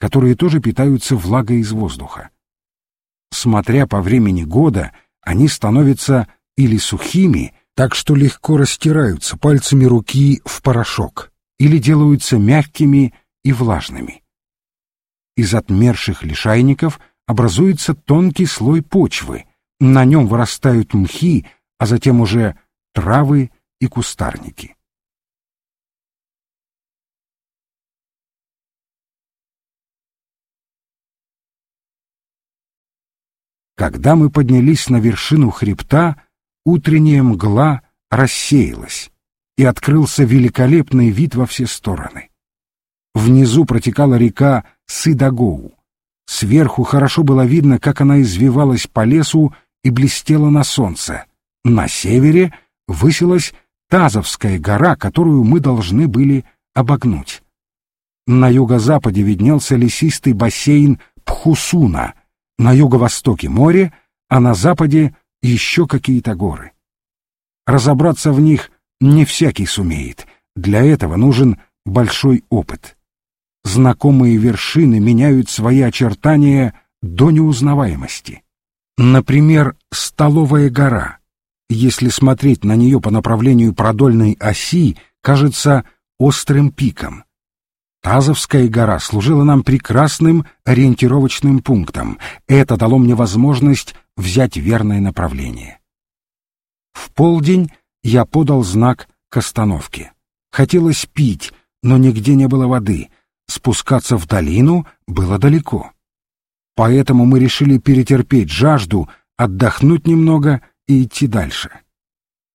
которые тоже питаются влагой из воздуха. Смотря по времени года, они становятся или сухими, так что легко растираются пальцами руки в порошок, или делаются мягкими и влажными. Из отмерших лишайников образуется тонкий слой почвы, на нем вырастают мхи, а затем уже травы и кустарники. Когда мы поднялись на вершину хребта, утренняя мгла рассеялась, и открылся великолепный вид во все стороны. Внизу протекала река Сыдагоу. Сверху хорошо было видно, как она извивалась по лесу и блестела на солнце. На севере высилась Тазовская гора, которую мы должны были обогнуть. На юго-западе виднелся лесистый бассейн Пхусуна, на юго-востоке море, а на западе еще какие-то горы. Разобраться в них не всякий сумеет, для этого нужен большой опыт. Знакомые вершины меняют свои очертания до неузнаваемости. Например, Столовая гора. Если смотреть на нее по направлению продольной оси, кажется острым пиком. Тазовская гора служила нам прекрасным ориентировочным пунктом. Это дало мне возможность взять верное направление. В полдень я подал знак к остановке. Хотелось пить, но нигде не было воды. Спускаться в долину было далеко. Поэтому мы решили перетерпеть жажду, отдохнуть немного и идти дальше.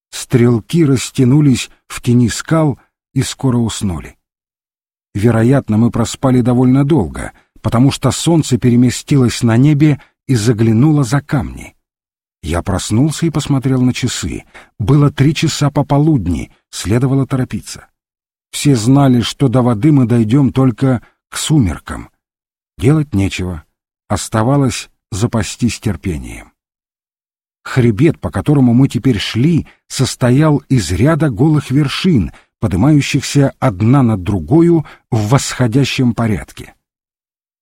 Стрелки растянулись в тени скал и скоро уснули. Вероятно, мы проспали довольно долго, потому что солнце переместилось на небе и заглянуло за камни. Я проснулся и посмотрел на часы. Было три часа пополудни, следовало торопиться. Все знали, что до воды мы дойдем только к сумеркам. Делать нечего. Оставалось запастись терпением. Хребет, по которому мы теперь шли, состоял из ряда голых вершин — поднимающихся одна над другою в восходящем порядке.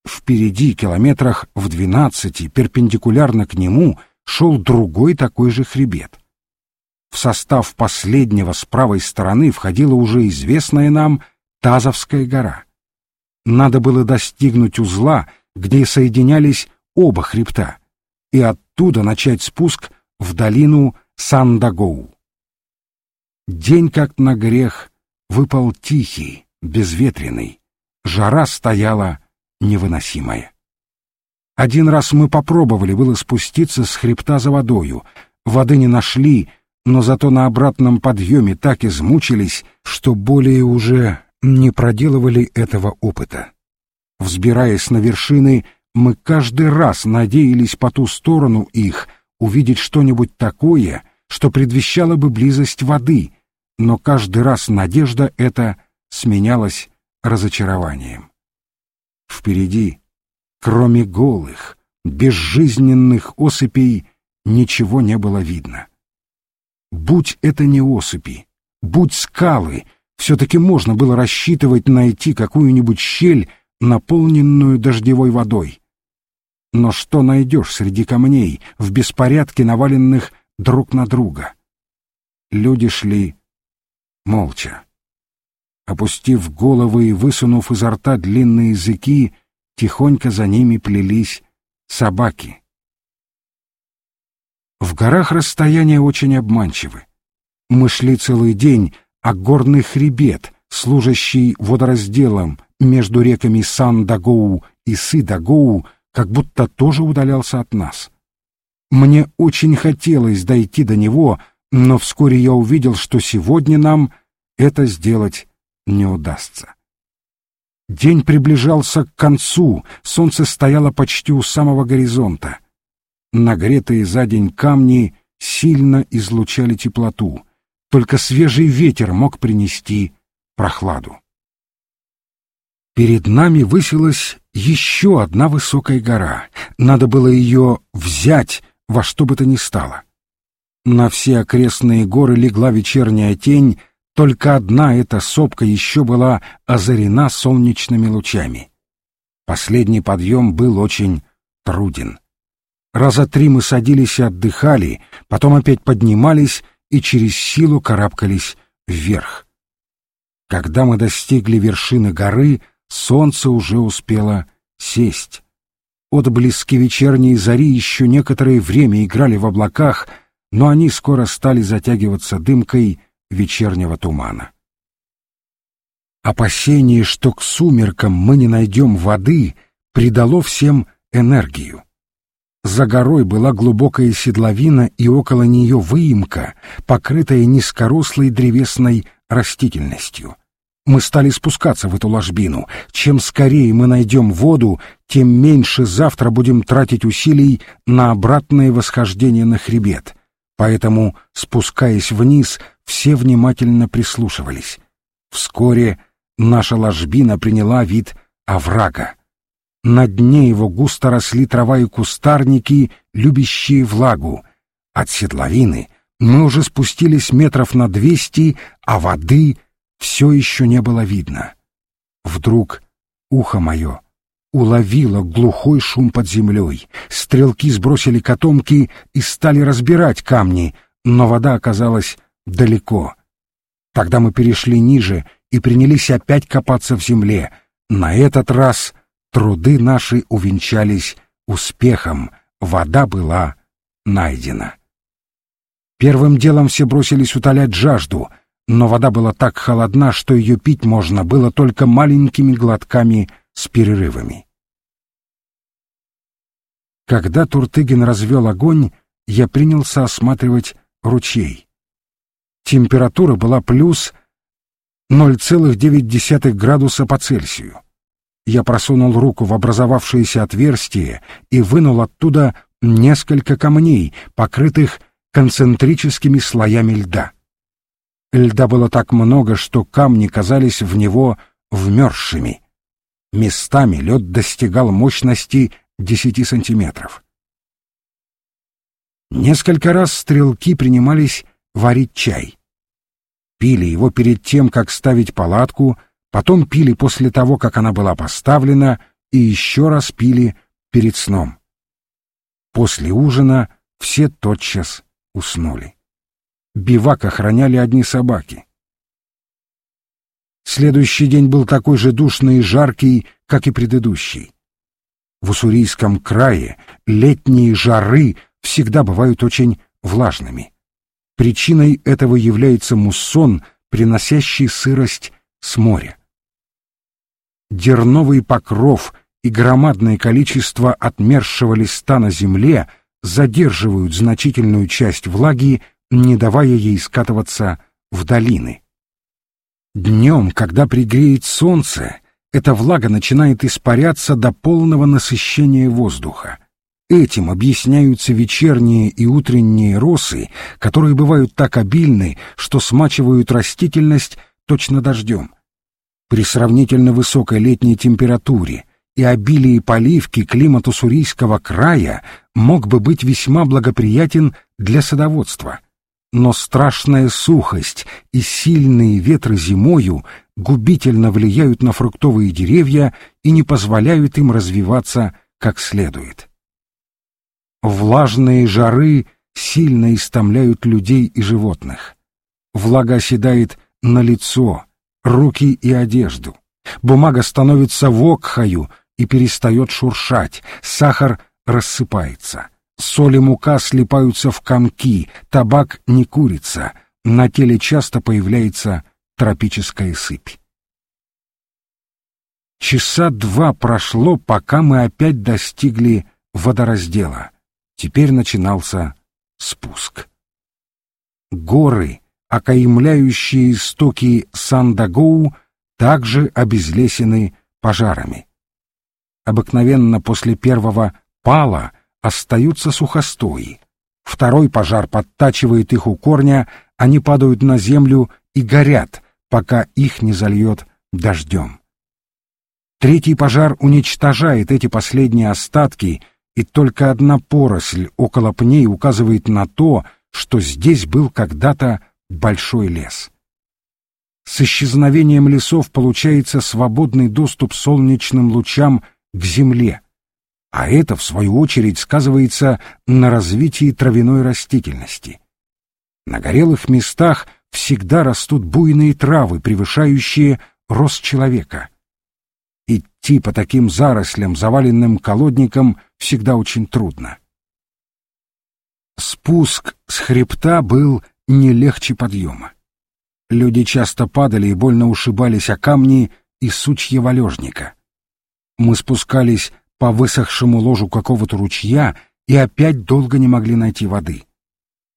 Впереди, километрах в двенадцати, перпендикулярно к нему, шел другой такой же хребет. В состав последнего с правой стороны входила уже известная нам Тазовская гора. Надо было достигнуть узла, где соединялись оба хребта, и оттуда начать спуск в долину Сандагоу. День, как на грех, выпал тихий, безветренный. Жара стояла невыносимая. Один раз мы попробовали было спуститься с хребта за водою. Воды не нашли, но зато на обратном подъеме так измучились, что более уже не проделывали этого опыта. Взбираясь на вершины, мы каждый раз надеялись по ту сторону их увидеть что-нибудь такое, что предвещало бы близость воды, но каждый раз надежда эта сменялась разочарованием. Впереди, кроме голых, безжизненных осыпей, ничего не было видно. Будь это не осыпи, будь скалы, все-таки можно было рассчитывать найти какую-нибудь щель, наполненную дождевой водой. Но что найдешь среди камней, в беспорядке наваленных друг на друга? Люди шли молча. Опустив головы и высунув изо рта длинные языки, тихонько за ними плелись собаки. В горах расстояния очень обманчивы. Мы шли целый день, а горный хребет, служащий водоразделом между реками Сан-Дагоу и Сы-Дагоу, как будто тоже удалялся от нас. Мне очень хотелось дойти до него, но вскоре я увидел, что сегодня нам это сделать не удастся. День приближался к концу, солнце стояло почти у самого горизонта. Нагретые за день камни сильно излучали теплоту, только свежий ветер мог принести прохладу. Перед нами высилась еще одна высокая гора. Надо было ее взять во что бы то ни стало. На все окрестные горы легла вечерняя тень, только одна эта сопка еще была озарена солнечными лучами. Последний подъем был очень труден. Раза три мы садились и отдыхали, потом опять поднимались и через силу карабкались вверх. Когда мы достигли вершины горы, солнце уже успело сесть. Отблески вечерней зари еще некоторое время играли в облаках, но они скоро стали затягиваться дымкой вечернего тумана. Опасение, что к сумеркам мы не найдем воды, придало всем энергию. За горой была глубокая седловина и около нее выемка, покрытая низкорослой древесной растительностью. Мы стали спускаться в эту ложбину. Чем скорее мы найдем воду, тем меньше завтра будем тратить усилий на обратное восхождение на хребет. Поэтому, спускаясь вниз, все внимательно прислушивались. Вскоре наша ложбина приняла вид оврага. На дне его густо росли трава и кустарники, любящие влагу. От седловины мы уже спустились метров на двести, а воды все еще не было видно. Вдруг ухо мое уловило глухой шум под землей. Стрелки сбросили котомки и стали разбирать камни, но вода оказалась далеко. Тогда мы перешли ниже и принялись опять копаться в земле. На этот раз труды наши увенчались успехом, вода была найдена. Первым делом все бросились утолять жажду, но вода была так холодна, что ее пить можно было только маленькими глотками с перерывами. Когда Туртыгин развел огонь, я принялся осматривать ручей. Температура была плюс 0,9 градуса по Цельсию. Я просунул руку в образовавшееся отверстие и вынул оттуда несколько камней, покрытых концентрическими слоями льда. Льда было так много, что камни казались в него вмерзшими. Местами лед достигал мощности 10 сантиметров. Несколько раз стрелки принимались варить чай пили его перед тем, как ставить палатку, потом пили после того, как она была поставлена, и еще раз пили перед сном. После ужина все тотчас уснули. Бивак охраняли одни собаки. Следующий день был такой же душный и жаркий, как и предыдущий. В Уссурийском крае летние жары всегда бывают очень влажными. Причиной этого является муссон, приносящий сырость с моря. Дерновый покров и громадное количество отмерзшего листа на земле задерживают значительную часть влаги, не давая ей скатываться в долины. Днем, когда пригреет солнце, эта влага начинает испаряться до полного насыщения воздуха. Этим объясняются вечерние и утренние росы, которые бывают так обильны, что смачивают растительность точно дождем. При сравнительно высокой летней температуре и обилии поливки климат Уссурийского края мог бы быть весьма благоприятен для садоводства. Но страшная сухость и сильные ветры зимою губительно влияют на фруктовые деревья и не позволяют им развиваться как следует. Влажные жары сильно истомляют людей и животных. Влага оседает на лицо, руки и одежду. Бумага становится вокхою и перестает шуршать, сахар рассыпается. Соль и мука слипаются в комки, табак не курится, на теле часто появляется тропическая сыпь. Часа два прошло, пока мы опять достигли водораздела. Теперь начинался спуск. Горы, окаймляющие истоки Сандагоу, также обезлесены пожарами. Обыкновенно после первого пала остаются сухостои. Второй пожар подтачивает их у корня, они падают на землю и горят, пока их не зальет дождем. Третий пожар уничтожает эти последние остатки — и только одна поросль около пней указывает на то, что здесь был когда-то большой лес. С исчезновением лесов получается свободный доступ солнечным лучам к земле, а это, в свою очередь, сказывается на развитии травяной растительности. На горелых местах всегда растут буйные травы, превышающие рост человека. Идти по таким зарослям, заваленным колодником, всегда очень трудно. Спуск с хребта был не легче подъема. Люди часто падали и больно ушибались о камни и сучья валежника. Мы спускались по высохшему ложу какого-то ручья и опять долго не могли найти воды.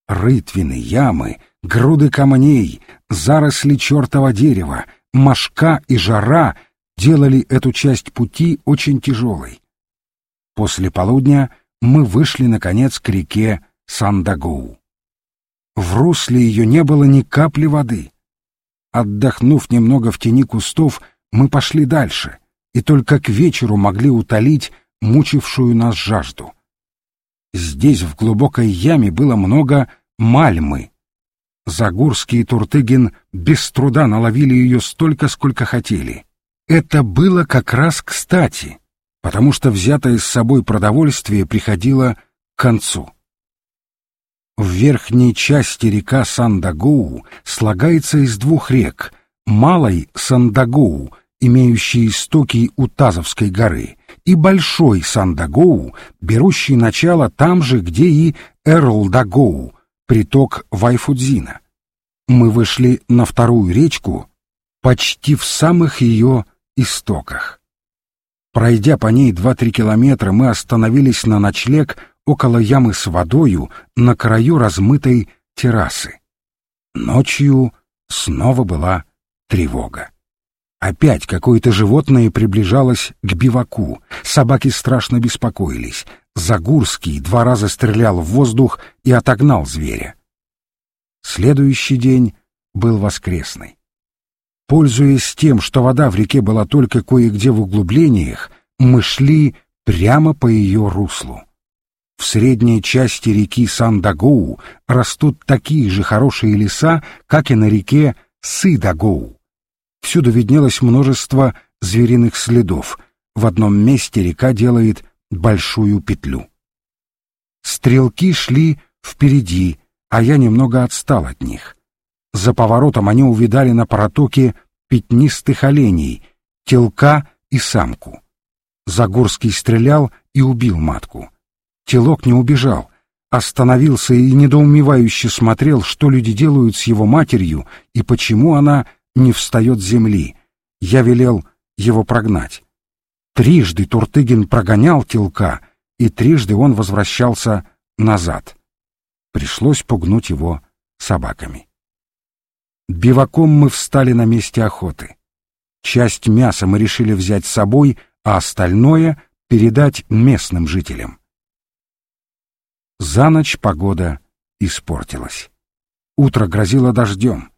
Рытвины, ямы, груды камней, заросли чертова дерева, мошка и жара делали эту часть пути очень тяжелой. После полудня мы вышли, наконец, к реке Сандагоу. В русле ее не было ни капли воды. Отдохнув немного в тени кустов, мы пошли дальше и только к вечеру могли утолить мучившую нас жажду. Здесь, в глубокой яме, было много мальмы. Загурский и Туртыгин без труда наловили ее столько, сколько хотели. Это было как раз кстати, потому что взятое с собой продовольствие приходило к концу. В верхней части река Сандагоу слагается из двух рек — Малой Сандагоу, имеющей истоки у Тазовской горы, и Большой Сандагоу, берущий начало там же, где и Эрлдагоу, приток Вайфудзина. Мы вышли на вторую речку почти в самых ее истоках. Пройдя по ней два-три километра, мы остановились на ночлег около ямы с водою на краю размытой террасы. Ночью снова была тревога. Опять какое-то животное приближалось к биваку. Собаки страшно беспокоились. Загурский два раза стрелял в воздух и отогнал зверя. Следующий день был воскресный. Пользуясь тем, что вода в реке была только кое-где в углублениях, мы шли прямо по ее руслу. В средней части реки Сандагоу растут такие же хорошие леса, как и на реке Сыдагоу. Всюду виднелось множество звериных следов. В одном месте река делает большую петлю. Стрелки шли впереди, а я немного отстал от них. За поворотом они увидали на протоке пятнистых оленей, телка и самку. Загорский стрелял и убил матку. Телок не убежал, остановился и недоумевающе смотрел, что люди делают с его матерью и почему она не встает с земли. Я велел его прогнать. Трижды Туртыгин прогонял телка, и трижды он возвращался назад. Пришлось пугнуть его собаками. Биваком мы встали на месте охоты. Часть мяса мы решили взять с собой, а остальное — передать местным жителям. За ночь погода испортилась. Утро грозило дождем.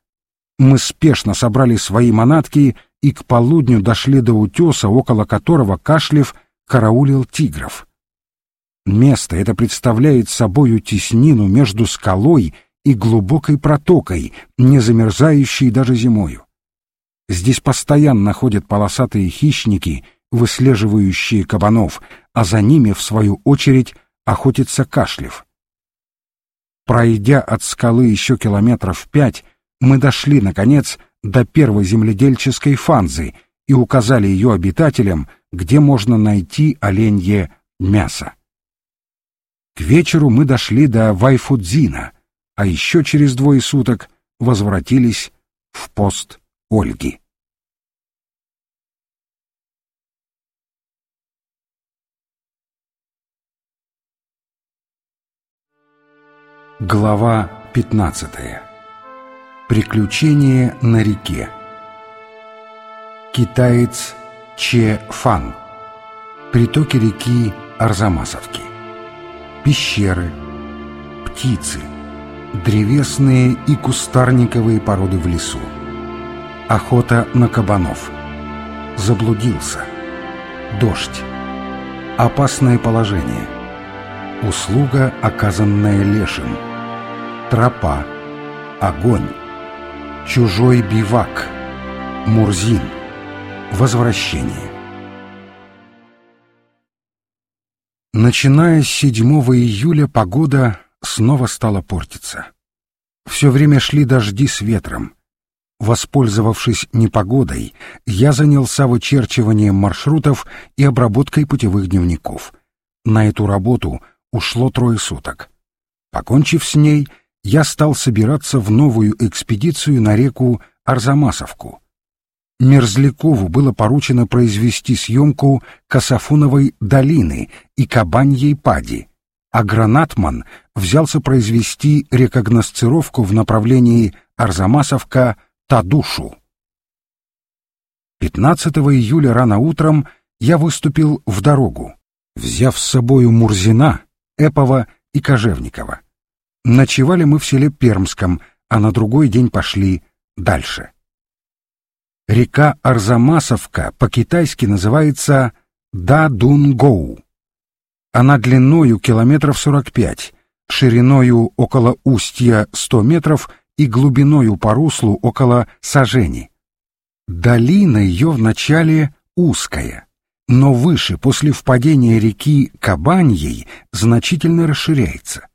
Мы спешно собрали свои манатки и к полудню дошли до утеса, около которого Кашлев караулил тигров. Место это представляет собою теснину между скалой и глубокой протокой, не замерзающей даже зимою. Здесь постоянно ходят полосатые хищники, выслеживающие кабанов, а за ними, в свою очередь, охотится Кашлев. Пройдя от скалы еще километров пять, мы дошли, наконец, до первой земледельческой фанзы и указали ее обитателям, где можно найти оленье мясо. К вечеру мы дошли до Вайфудзина, а еще через двое суток возвратились в пост Ольги. Глава 15. Приключение на реке. Китаец Че Фан. Притоки реки Арзамасовки. Пещеры. Птицы. Древесные и кустарниковые породы в лесу. Охота на кабанов. Заблудился. Дождь. Опасное положение. Услуга, оказанная лешим Тропа. Огонь. Чужой бивак. Мурзин. Возвращение. Начиная с 7 июля погода снова стала портиться. Все время шли дожди с ветром. Воспользовавшись непогодой, я занялся вычерчиванием маршрутов и обработкой путевых дневников. На эту работу ушло трое суток. Покончив с ней, я стал собираться в новую экспедицию на реку Арзамасовку. Мерзлякову было поручено произвести съемку Кософуновой долины и Кабаньей пади, а Гранатман взялся произвести рекогносцировку в направлении Арзамасовка-Тадушу. 15 июля рано утром я выступил в дорогу, взяв с собою Мурзина, Эпова и Кожевникова. Ночевали мы в селе Пермском, а на другой день пошли дальше. Река Арзамасовка по-китайски называется Дадунгоу. Она длиною километров 45, шириною около устья 100 метров и глубиною по руслу около сажени. Долина ее вначале узкая, но выше после впадения реки Кабаньей значительно расширяется.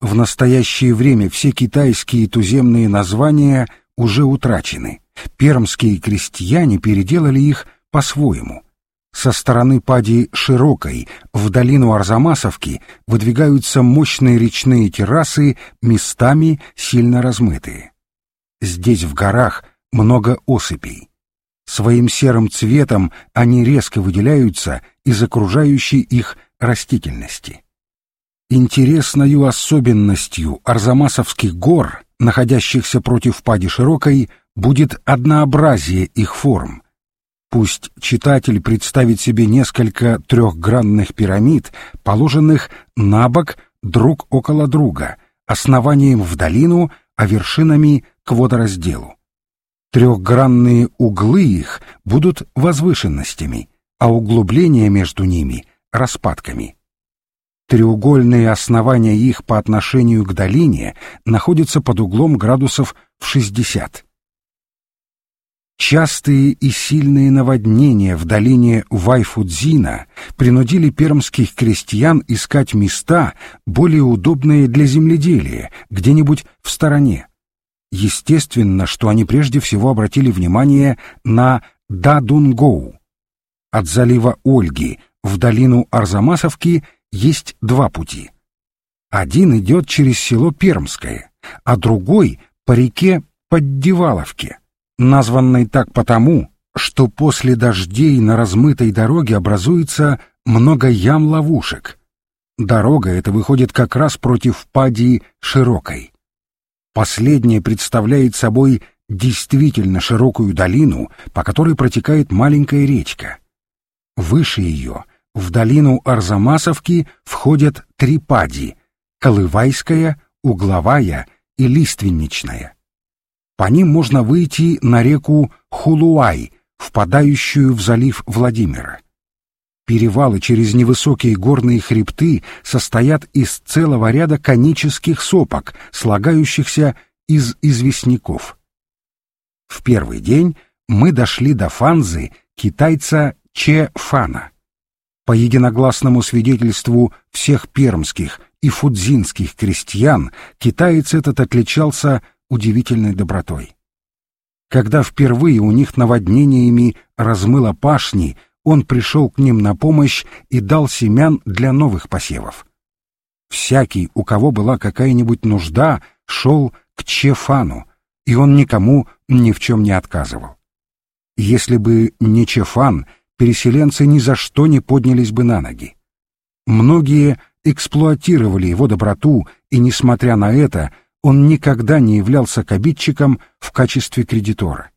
В настоящее время все китайские туземные названия уже утрачены. Пермские крестьяне переделали их по-своему. Со стороны Пади Широкой в долину Арзамасовки выдвигаются мощные речные террасы, местами сильно размытые. Здесь в горах много осыпей. Своим серым цветом они резко выделяются из окружающей их растительности. Интересною особенностью Арзамасовских гор, находящихся против Пади Широкой, будет однообразие их форм. Пусть читатель представит себе несколько трехгранных пирамид, положенных на бок друг около друга, основанием в долину, а вершинами к водоразделу. Трехгранные углы их будут возвышенностями, а углубления между ними — распадками. Треугольные основания их по отношению к долине находятся под углом градусов в 60. Частые и сильные наводнения в долине Вайфудзина принудили пермских крестьян искать места, более удобные для земледелия, где-нибудь в стороне. Естественно, что они прежде всего обратили внимание на Дадунгоу. От залива Ольги в долину Арзамасовки – есть два пути. Один идет через село Пермское, а другой — по реке Поддеваловке, названной так потому, что после дождей на размытой дороге образуется много ям-ловушек. Дорога эта выходит как раз против пади широкой. Последняя представляет собой действительно широкую долину, по которой протекает маленькая речка. Выше ее в долину Арзамасовки входят три пади — Колывайская, Угловая и Лиственничная. По ним можно выйти на реку Хулуай, впадающую в залив Владимира. Перевалы через невысокие горные хребты состоят из целого ряда конических сопок, слагающихся из известняков. В первый день мы дошли до Фанзы китайца Че Фана. По единогласному свидетельству всех пермских и фудзинских крестьян, китаец этот отличался удивительной добротой. Когда впервые у них наводнениями размыло пашни, он пришел к ним на помощь и дал семян для новых посевов. Всякий, у кого была какая-нибудь нужда, шел к Чефану, и он никому ни в чем не отказывал. Если бы не Чефан — переселенцы ни за что не поднялись бы на ноги. Многие эксплуатировали его доброту, и, несмотря на это, он никогда не являлся к обидчикам в качестве кредитора.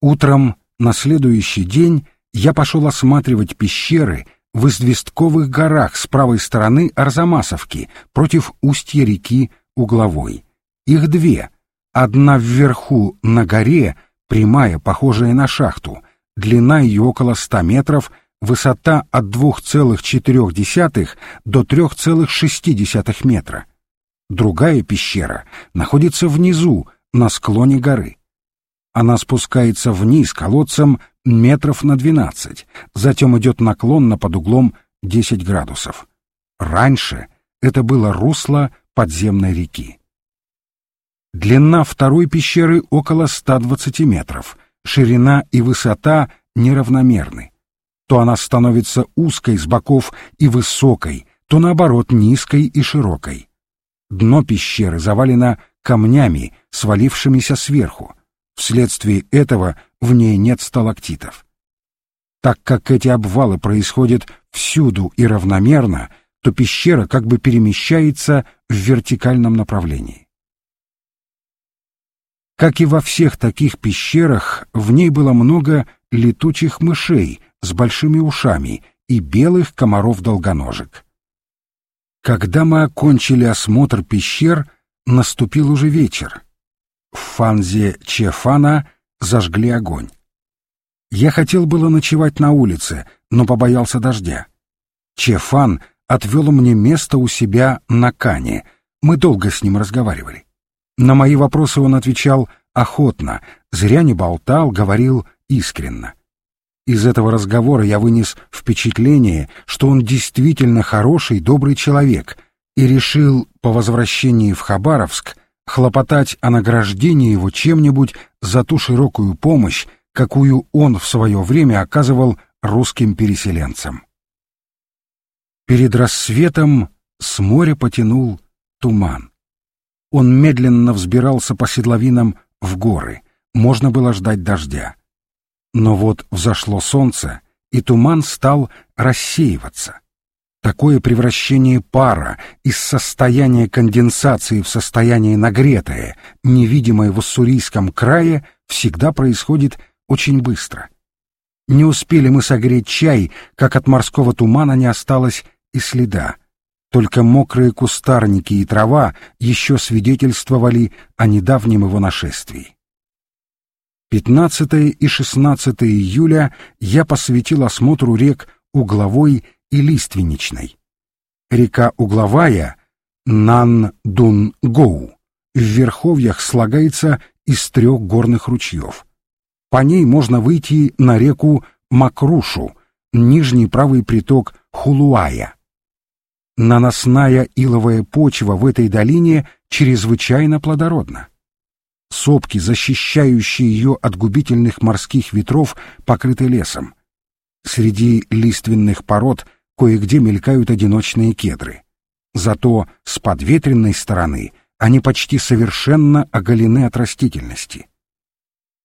Утром на следующий день я пошел осматривать пещеры в Известковых горах с правой стороны Арзамасовки против устья реки Угловой. Их две. Одна вверху на горе, прямая, похожая на шахту, длина ее около 100 метров, высота от 2,4 до 3,6 метра. Другая пещера находится внизу, на склоне горы. Она спускается вниз колодцем метров на 12, затем идет наклонно под углом 10 градусов. Раньше это было русло подземной реки. Длина второй пещеры около 120 метров, ширина и высота неравномерны. То она становится узкой с боков и высокой, то наоборот низкой и широкой. Дно пещеры завалено камнями, свалившимися сверху. Вследствие этого в ней нет сталактитов. Так как эти обвалы происходят всюду и равномерно, то пещера как бы перемещается в вертикальном направлении. Как и во всех таких пещерах, в ней было много летучих мышей с большими ушами и белых комаров-долгоножек. Когда мы окончили осмотр пещер, наступил уже вечер. В фанзе Чефана зажгли огонь. Я хотел было ночевать на улице, но побоялся дождя. Чефан отвел мне место у себя на Кане. Мы долго с ним разговаривали. На мои вопросы он отвечал охотно, зря не болтал, говорил искренно. Из этого разговора я вынес впечатление, что он действительно хороший, добрый человек, и решил по возвращении в Хабаровск хлопотать о награждении его чем-нибудь за ту широкую помощь, какую он в свое время оказывал русским переселенцам. Перед рассветом с моря потянул туман. Он медленно взбирался по седловинам в горы, можно было ждать дождя. Но вот взошло солнце, и туман стал рассеиваться. Такое превращение пара из состояния конденсации в состояние нагретое, невидимое в Уссурийском крае, всегда происходит очень быстро. Не успели мы согреть чай, как от морского тумана не осталось и следа. Только мокрые кустарники и трава еще свидетельствовали о недавнем его нашествии. 15 и 16 июля я посвятил осмотру рек Угловой и Лиственничной. Река Угловая Нан-Дун-Гоу в верховьях слагается из трех горных ручьев. По ней можно выйти на реку Макрушу, нижний правый приток Хулуая. Наносная иловая почва в этой долине чрезвычайно плодородна. Сопки, защищающие ее от губительных морских ветров, покрыты лесом. Среди лиственных пород кое-где мелькают одиночные кедры. Зато с подветренной стороны они почти совершенно оголены от растительности.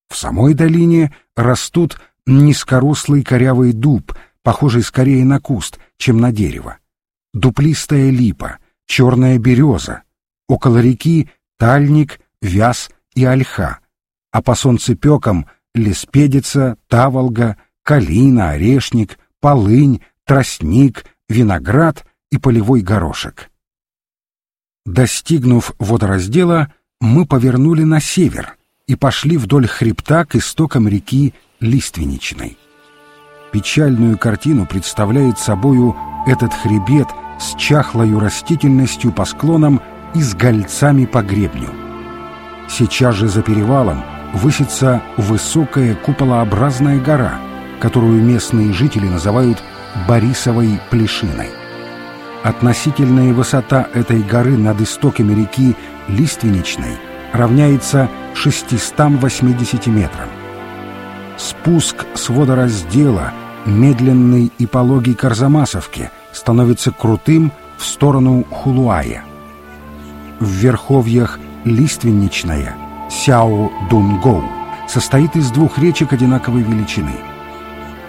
В самой долине растут низкорослый корявый дуб, похожий скорее на куст, чем на дерево, дуплистая липа, черная береза, около реки тальник, вяз и ольха, а по солнцепекам леспедица, таволга, калина, орешник, полынь, тростник, виноград и полевой горошек. Достигнув водораздела, мы повернули на север и пошли вдоль хребта к истокам реки Лиственничной. Печальную картину представляет собою этот хребет с чахлою растительностью по склонам и с гольцами по гребню. Сейчас же за перевалом высится высокая куполообразная гора, которую местные жители называют Борисовой Плешиной. Относительная высота этой горы над истоками реки Лиственничной равняется 680 метрам. Спуск с водораздела, медленный и пологий к становится крутым в сторону Хулуая. В верховьях лиственничная, Сяо-Дунгоу, состоит из двух речек одинаковой величины.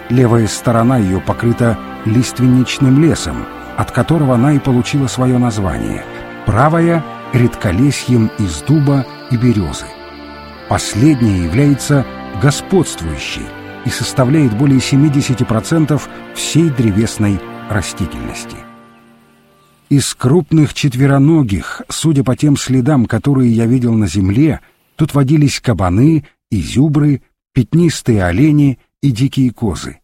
Левая сторона ее покрыта лиственничным лесом, от которого она и получила свое название. Правая — редколесьем из дуба и березы. Последняя является господствующей и составляет более 70% всей древесной растительности. Из крупных четвероногих, судя по тем следам, которые я видел на земле, тут водились кабаны, изюбры, пятнистые олени и дикие козы.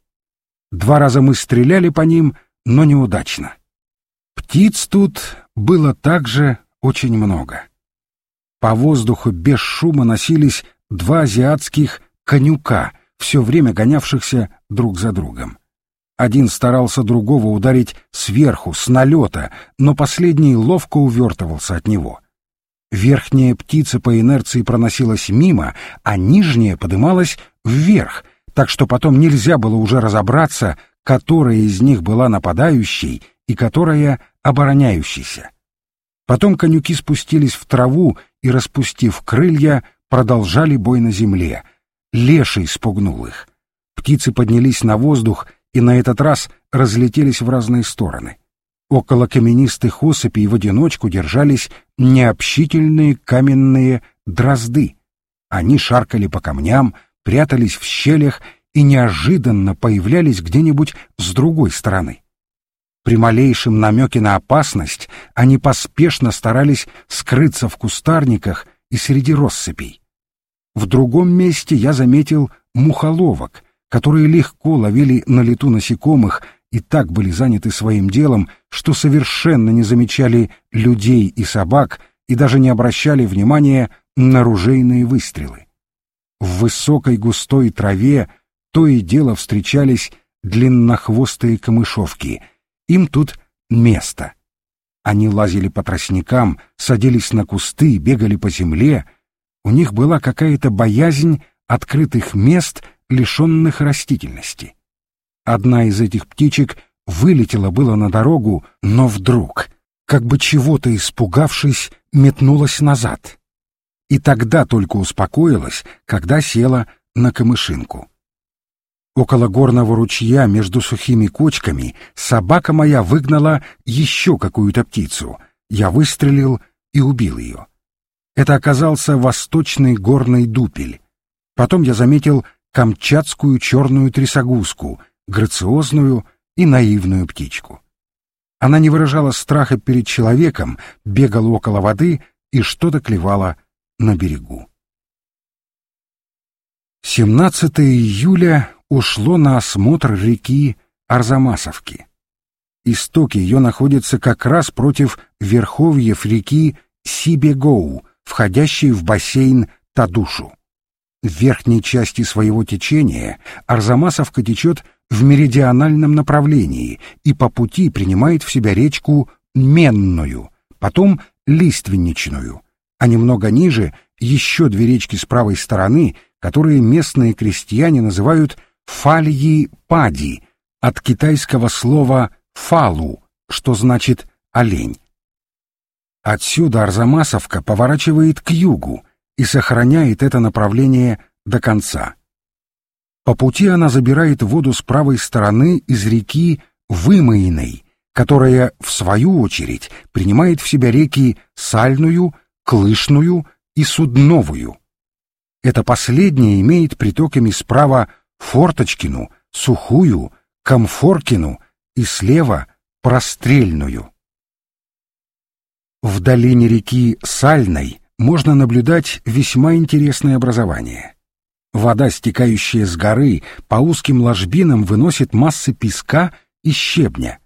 Два раза мы стреляли по ним, но неудачно. Птиц тут было также очень много. По воздуху без шума носились два азиатских конюка, все время гонявшихся друг за другом. Один старался другого ударить сверху, с налета, но последний ловко увертывался от него. Верхняя птица по инерции проносилась мимо, а нижняя подымалась вверх, так что потом нельзя было уже разобраться, которая из них была нападающей и которая обороняющейся. Потом конюки спустились в траву и, распустив крылья, продолжали бой на земле. Леший спугнул их. Птицы поднялись на воздух и на этот раз разлетелись в разные стороны. Около каменистых осыпей в одиночку держались необщительные каменные дрозды. Они шаркали по камням, прятались в щелях и неожиданно появлялись где-нибудь с другой стороны. При малейшем намеке на опасность они поспешно старались скрыться в кустарниках и среди россыпей. В другом месте я заметил мухоловок, которые легко ловили на лету насекомых и так были заняты своим делом, что совершенно не замечали людей и собак и даже не обращали внимания на ружейные выстрелы. В высокой густой траве то и дело встречались длиннохвостые камышовки. Им тут место. Они лазили по тростникам, садились на кусты, бегали по земле. У них была какая-то боязнь открытых мест — лишенных растительности. Одна из этих птичек вылетела было на дорогу, но вдруг, как бы чего-то испугавшись, метнулась назад. И тогда только успокоилась, когда села на камышинку. Около горного ручья между сухими кочками собака моя выгнала еще какую-то птицу. Я выстрелил и убил ее. Это оказался восточный горный дупель. Потом я заметил камчатскую черную трясогузку, грациозную и наивную птичку. Она не выражала страха перед человеком, бегала около воды и что-то клевала на берегу. 17 июля ушло на осмотр реки Арзамасовки. Истоки ее находятся как раз против верховьев реки Сибегоу, входящей в бассейн Тадушу. В верхней части своего течения Арзамасовка течет в меридиональном направлении и по пути принимает в себя речку Менную, потом Лиственничную, а немного ниже еще две речки с правой стороны, которые местные крестьяне называют Фальи-Пади, от китайского слова «фалу», что значит «олень». Отсюда Арзамасовка поворачивает к югу, и сохраняет это направление до конца. По пути она забирает воду с правой стороны из реки Вымоиной, которая, в свою очередь, принимает в себя реки Сальную, Клышную и Судновую. Это последнее имеет притоками справа Форточкину, Сухую, Комфоркину и слева Прострельную. В долине реки Сальной можно наблюдать весьма интересное образование. Вода, стекающая с горы, по узким ложбинам выносит массы песка и щебня.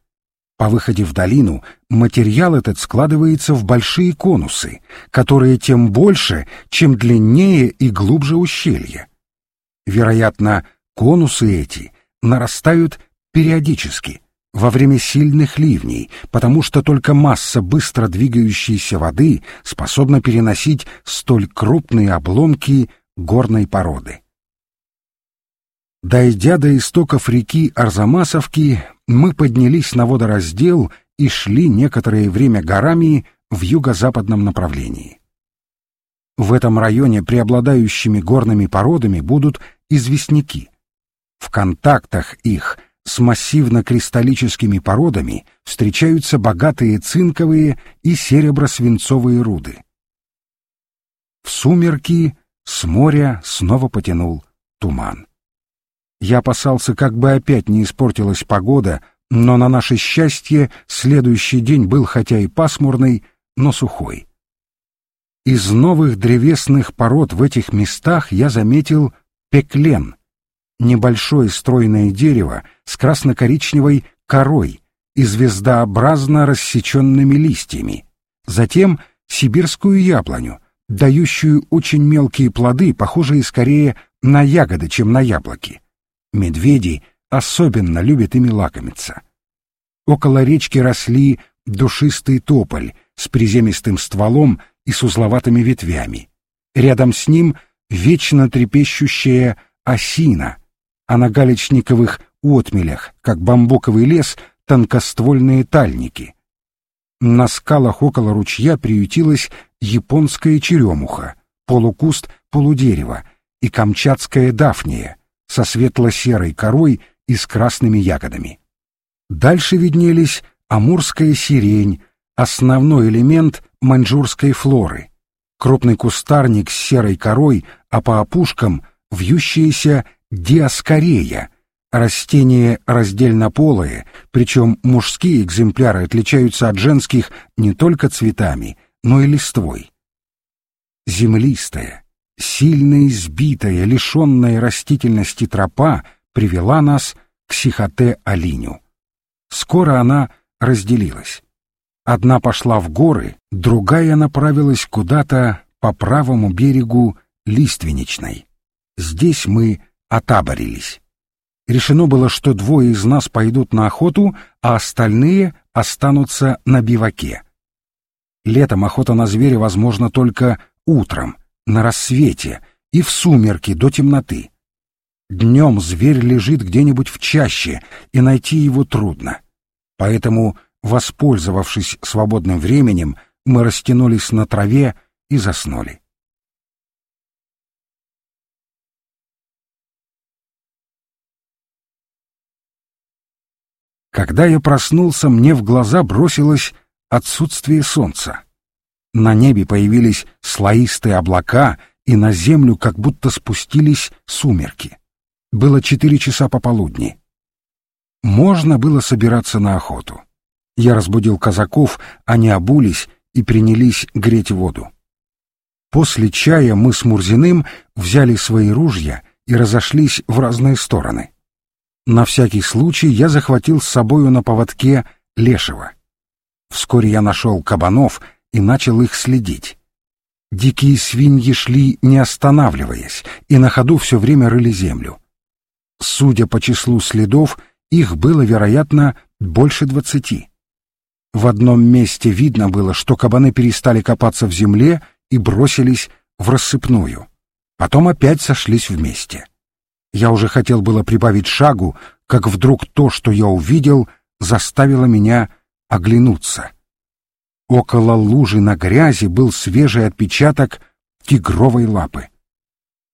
По выходе в долину материал этот складывается в большие конусы, которые тем больше, чем длиннее и глубже ущелье. Вероятно, конусы эти нарастают периодически, во время сильных ливней, потому что только масса быстро двигающейся воды способна переносить столь крупные обломки горной породы. Дойдя до истоков реки Арзамасовки, мы поднялись на водораздел и шли некоторое время горами в юго-западном направлении. В этом районе преобладающими горными породами будут известняки. В контактах их – с массивно-кристаллическими породами встречаются богатые цинковые и серебро-свинцовые руды. В сумерки с моря снова потянул туман. Я опасался, как бы опять не испортилась погода, но на наше счастье следующий день был хотя и пасмурный, но сухой. Из новых древесных пород в этих местах я заметил пеклен — небольшое стройное дерево с красно-коричневой корой и звездообразно рассеченными листьями. Затем сибирскую яблоню, дающую очень мелкие плоды, похожие скорее на ягоды, чем на яблоки. Медведи особенно любит ими лакомиться. Около речки росли душистый тополь с приземистым стволом и с узловатыми ветвями. Рядом с ним вечно трепещущая осина, а на галечниковых отмелях, как бамбуковый лес, тонкоствольные тальники. На скалах около ручья приютилась японская черемуха, полукуст полудерева и камчатская дафния со светло-серой корой и с красными ягодами. Дальше виднелись амурская сирень, основной элемент маньчжурской флоры, крупный кустарник с серой корой, а по опушкам вьющаяся диаскорея, растение раздельнополое, причем мужские экземпляры отличаются от женских не только цветами, но и листвой. Землистая, сильно избитая, лишенная растительности тропа привела нас к Сихоте-Алиню. Скоро она разделилась. Одна пошла в горы, другая направилась куда-то по правому берегу Лиственничной. Здесь мы отаборились. Решено было, что двое из нас пойдут на охоту, а остальные останутся на биваке. Летом охота на зверя возможна только утром, на рассвете и в сумерки до темноты. Днем зверь лежит где-нибудь в чаще, и найти его трудно. Поэтому, воспользовавшись свободным временем, мы растянулись на траве и заснули. Когда я проснулся, мне в глаза бросилось отсутствие солнца. На небе появились слоистые облака, и на землю как будто спустились сумерки. Было четыре часа пополудни. Можно было собираться на охоту. Я разбудил казаков, они обулись и принялись греть воду. После чая мы с Мурзиным взяли свои ружья и разошлись в разные стороны. На всякий случай я захватил с собою на поводке лешего. Вскоре я нашел кабанов и начал их следить. Дикие свиньи шли, не останавливаясь, и на ходу все время рыли землю. Судя по числу следов, их было, вероятно, больше двадцати. В одном месте видно было, что кабаны перестали копаться в земле и бросились в рассыпную. Потом опять сошлись вместе. Я уже хотел было прибавить шагу, как вдруг то, что я увидел, заставило меня оглянуться. Около лужи на грязи был свежий отпечаток тигровой лапы.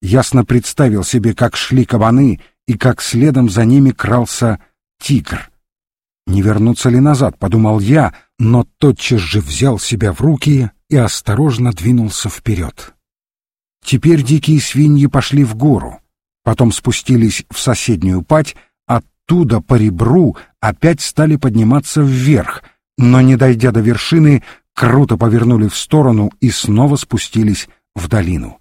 Ясно представил себе, как шли кабаны и как следом за ними крался тигр. Не вернуться ли назад, подумал я, но тотчас же взял себя в руки и осторожно двинулся вперед. Теперь дикие свиньи пошли в гору потом спустились в соседнюю пать, оттуда по ребру опять стали подниматься вверх, но, не дойдя до вершины, круто повернули в сторону и снова спустились в долину.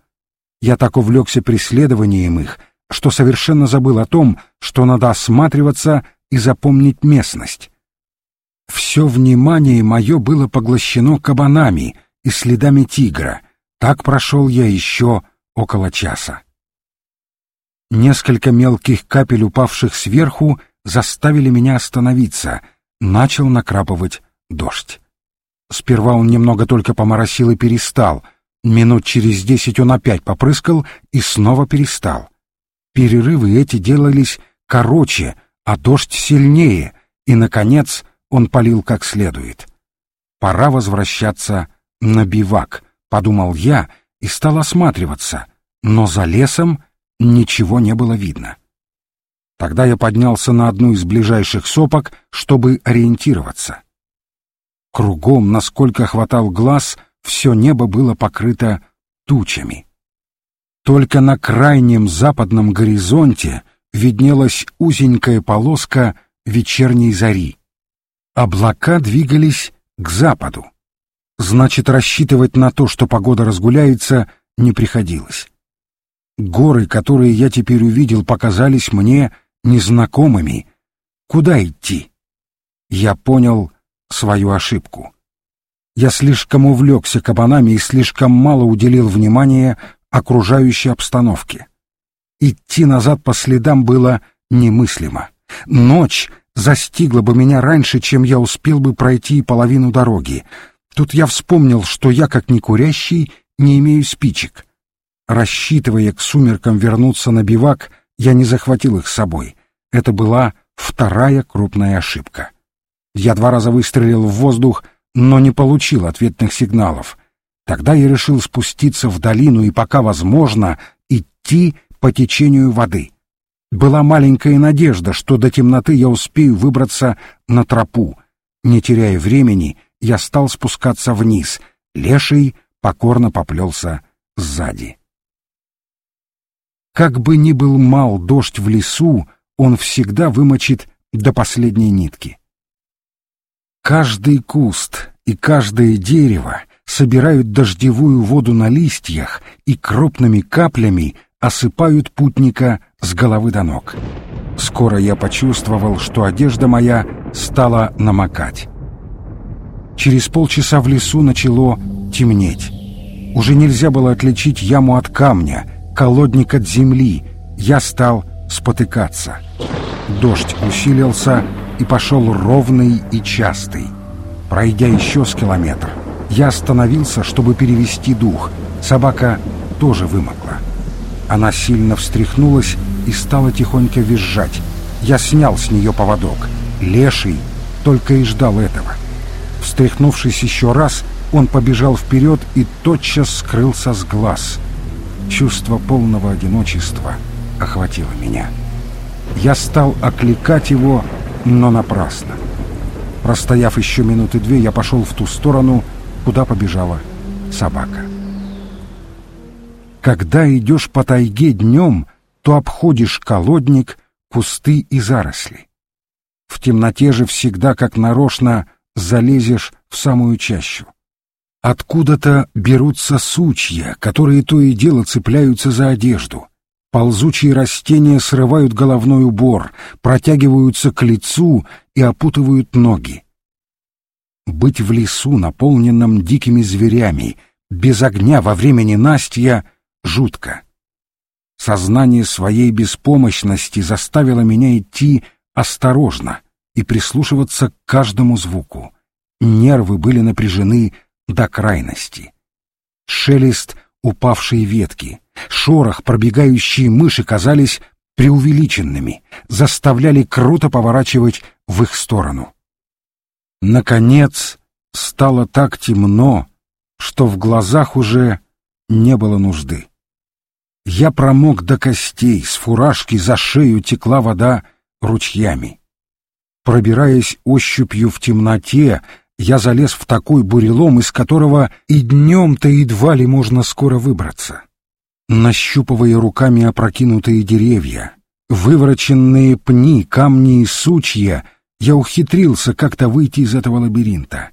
Я так увлекся преследованием их, что совершенно забыл о том, что надо осматриваться и запомнить местность. Все внимание мое было поглощено кабанами и следами тигра. Так прошел я еще около часа. Несколько мелких капель, упавших сверху, заставили меня остановиться. Начал накрапывать дождь. Сперва он немного только поморосил и перестал. Минут через десять он опять попрыскал и снова перестал. Перерывы эти делались короче, а дождь сильнее, и, наконец, он полил как следует. «Пора возвращаться на бивак», — подумал я и стал осматриваться, но за лесом ничего не было видно. Тогда я поднялся на одну из ближайших сопок, чтобы ориентироваться. Кругом, насколько хватал глаз, все небо было покрыто тучами. Только на крайнем западном горизонте виднелась узенькая полоска вечерней зари. Облака двигались к западу. Значит, рассчитывать на то, что погода разгуляется, не приходилось. Горы, которые я теперь увидел, показались мне незнакомыми. Куда идти? Я понял свою ошибку. Я слишком увлекся кабанами и слишком мало уделил внимания окружающей обстановке. Идти назад по следам было немыслимо. Ночь застигла бы меня раньше, чем я успел бы пройти половину дороги. Тут я вспомнил, что я, как не курящий, не имею спичек. Рассчитывая к сумеркам вернуться на бивак, я не захватил их с собой. Это была вторая крупная ошибка. Я два раза выстрелил в воздух, но не получил ответных сигналов. Тогда я решил спуститься в долину и, пока возможно, идти по течению воды. Была маленькая надежда, что до темноты я успею выбраться на тропу. Не теряя времени, я стал спускаться вниз. Леший покорно поплелся сзади. Как бы ни был мал дождь в лесу, он всегда вымочит до последней нитки. Каждый куст и каждое дерево собирают дождевую воду на листьях и крупными каплями осыпают путника с головы до ног. Скоро я почувствовал, что одежда моя стала намокать. Через полчаса в лесу начало темнеть. Уже нельзя было отличить яму от камня, колодник от земли. Я стал спотыкаться. Дождь усилился и пошел ровный и частый. Пройдя еще с километр, я остановился, чтобы перевести дух. Собака тоже вымокла. Она сильно встряхнулась и стала тихонько визжать. Я снял с нее поводок. Леший только и ждал этого. Встряхнувшись еще раз, он побежал вперед и тотчас скрылся с глаз. Чувство полного одиночества охватило меня. Я стал окликать его, но напрасно. Простояв еще минуты две, я пошел в ту сторону, куда побежала собака. Когда идешь по тайге днем, то обходишь колодник, кусты и заросли. В темноте же всегда, как нарочно, залезешь в самую чащу. Откуда-то берутся сучья, которые то и дело цепляются за одежду. Ползучие растения срывают головной убор, протягиваются к лицу и опутывают ноги. Быть в лесу, наполненном дикими зверями, без огня во время ненастья, жутко. Сознание своей беспомощности заставило меня идти осторожно и прислушиваться к каждому звуку. Нервы были напряжены до крайности. Шелест упавшей ветки, шорох пробегающие мыши казались преувеличенными, заставляли круто поворачивать в их сторону. Наконец стало так темно, что в глазах уже не было нужды. Я промок до костей, с фуражки за шею текла вода ручьями. Пробираясь ощупью в темноте, я залез в такой бурелом, из которого и днем-то едва ли можно скоро выбраться. Нащупывая руками опрокинутые деревья, вывороченные пни, камни и сучья — я ухитрился как-то выйти из этого лабиринта.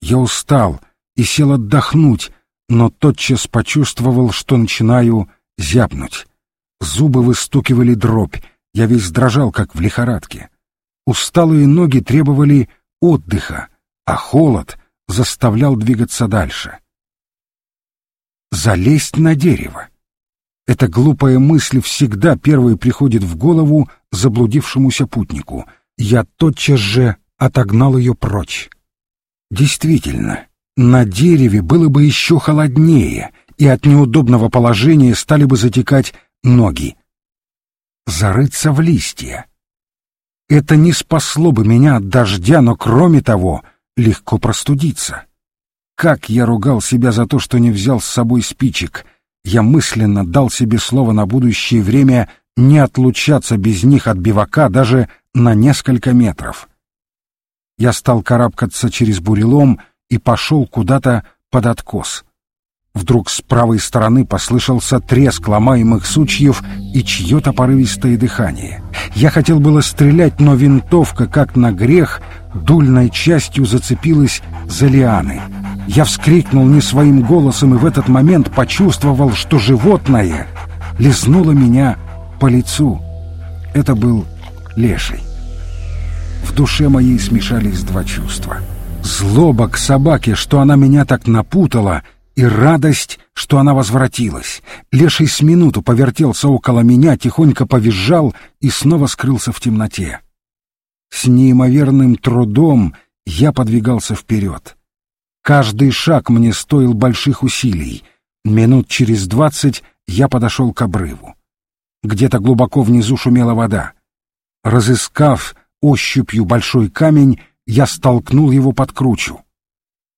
Я устал и сел отдохнуть, но тотчас почувствовал, что начинаю зябнуть. Зубы выстукивали дробь, я весь дрожал, как в лихорадке. Усталые ноги требовали отдыха, а холод заставлял двигаться дальше. Залезть на дерево. Эта глупая мысль всегда первой приходит в голову заблудившемуся путнику — я тотчас же отогнал ее прочь. Действительно, на дереве было бы еще холоднее, и от неудобного положения стали бы затекать ноги. Зарыться в листья. Это не спасло бы меня от дождя, но кроме того, легко простудиться. Как я ругал себя за то, что не взял с собой спичек. Я мысленно дал себе слово на будущее время не отлучаться без них от бивака даже на несколько метров. Я стал карабкаться через бурелом и пошел куда-то под откос. Вдруг с правой стороны послышался треск ломаемых сучьев и чье-то порывистое дыхание. Я хотел было стрелять, но винтовка, как на грех, дульной частью зацепилась за лианы. Я вскрикнул не своим голосом и в этот момент почувствовал, что животное лизнуло меня по лицу. Это был леший. В душе моей смешались два чувства. Злоба к собаке, что она меня так напутала, и радость, что она возвратилась. Леший с минуту повертелся около меня, тихонько повизжал и снова скрылся в темноте. С неимоверным трудом я подвигался вперед. Каждый шаг мне стоил больших усилий. Минут через двадцать я подошел к обрыву. Где-то глубоко внизу шумела вода. Разыскав ощупью большой камень, я столкнул его под кручу.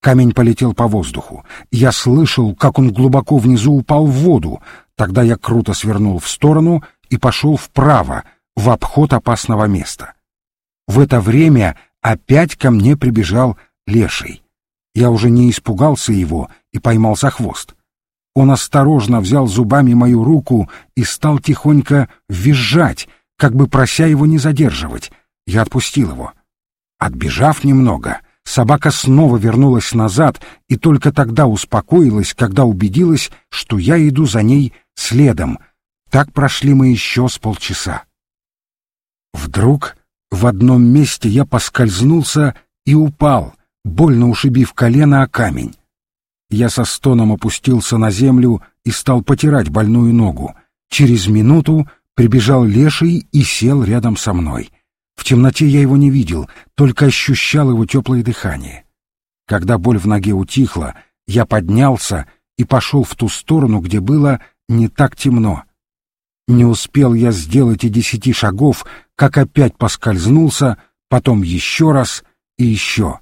Камень полетел по воздуху. Я слышал, как он глубоко внизу упал в воду. Тогда я круто свернул в сторону и пошел вправо, в обход опасного места. В это время опять ко мне прибежал леший. Я уже не испугался его и поймал за хвост. Он осторожно взял зубами мою руку и стал тихонько визжать, как бы прося его не задерживать. Я отпустил его. Отбежав немного, собака снова вернулась назад и только тогда успокоилась, когда убедилась, что я иду за ней следом. Так прошли мы еще с полчаса. Вдруг в одном месте я поскользнулся и упал, больно ушибив колено о камень. Я со стоном опустился на землю и стал потирать больную ногу. Через минуту прибежал леший и сел рядом со мной. В темноте я его не видел, только ощущал его теплое дыхание. Когда боль в ноге утихла, я поднялся и пошел в ту сторону, где было не так темно. Не успел я сделать и десяти шагов, как опять поскользнулся, потом еще раз и еще.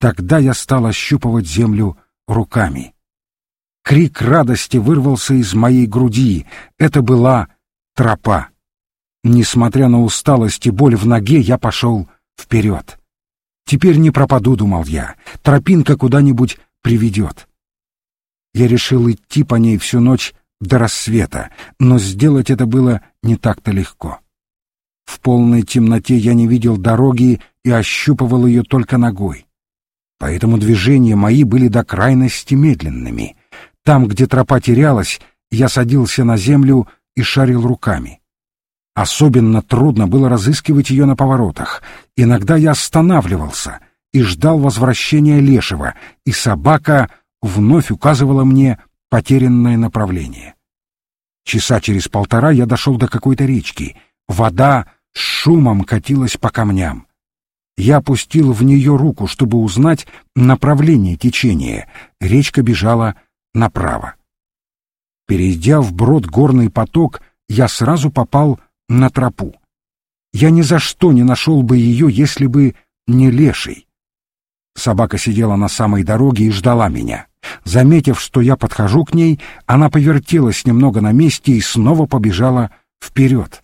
Тогда я стал ощупывать землю руками. Крик радости вырвался из моей груди. Это была тропа. Несмотря на усталость и боль в ноге, я пошел вперед. Теперь не пропаду, думал я, тропинка куда-нибудь приведет. Я решил идти по ней всю ночь до рассвета, но сделать это было не так-то легко. В полной темноте я не видел дороги и ощупывал ее только ногой. Поэтому движения мои были до крайности медленными. Там, где тропа терялась, я садился на землю и шарил руками. Особенно трудно было разыскивать ее на поворотах. Иногда я останавливался и ждал возвращения лешего, и собака вновь указывала мне потерянное направление. Часа через полтора я дошел до какой-то речки. Вода с шумом катилась по камням. Я опустил в нее руку, чтобы узнать направление течения. Речка бежала направо. Перейдя вброд горный поток, я сразу попал на тропу. Я ни за что не нашел бы ее, если бы не леший. Собака сидела на самой дороге и ждала меня. Заметив, что я подхожу к ней, она повертелась немного на месте и снова побежала вперед.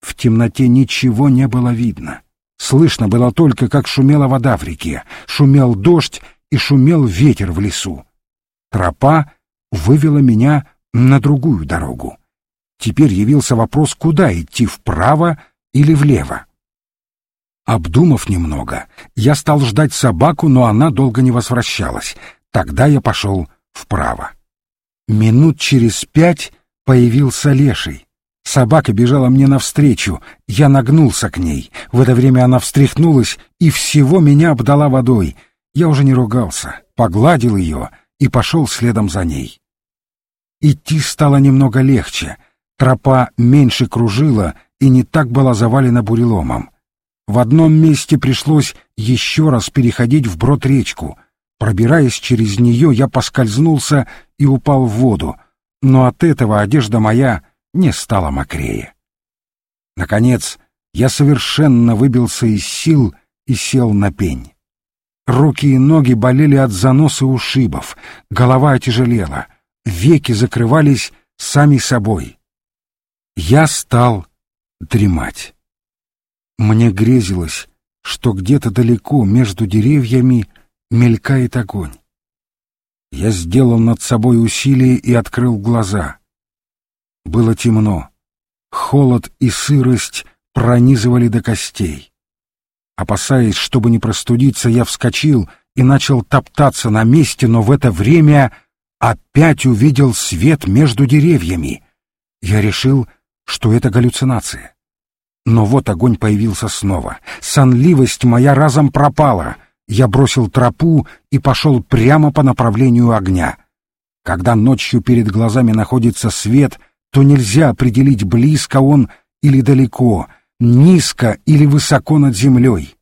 В темноте ничего не было видно. Слышно было только, как шумела вода в реке, шумел дождь и шумел ветер в лесу. Тропа вывела меня на другую дорогу. Теперь явился вопрос, куда идти, вправо или влево. Обдумав немного, я стал ждать собаку, но она долго не возвращалась. Тогда я пошел вправо. Минут через пять появился леший. Собака бежала мне навстречу, я нагнулся к ней. В это время она встряхнулась и всего меня обдала водой. Я уже не ругался, погладил ее и пошел следом за ней. Идти стало немного легче — Тропа меньше кружила и не так была завалена буреломом. В одном месте пришлось еще раз переходить вброд речку. Пробираясь через нее, я поскользнулся и упал в воду, но от этого одежда моя не стала мокрее. Наконец, я совершенно выбился из сил и сел на пень. Руки и ноги болели от заноса ушибов, голова отяжелела, веки закрывались сами собой. Я стал дремать. Мне грезилось, что где-то далеко между деревьями мелькает огонь. Я сделал над собой усилие и открыл глаза. Было темно. Холод и сырость пронизывали до костей. Опасаясь, чтобы не простудиться, я вскочил и начал топтаться на месте, но в это время опять увидел свет между деревьями. Я решил, что это галлюцинация. Но вот огонь появился снова. Сонливость моя разом пропала. Я бросил тропу и пошел прямо по направлению огня. Когда ночью перед глазами находится свет, то нельзя определить, близко он или далеко. низко или высоко над землей,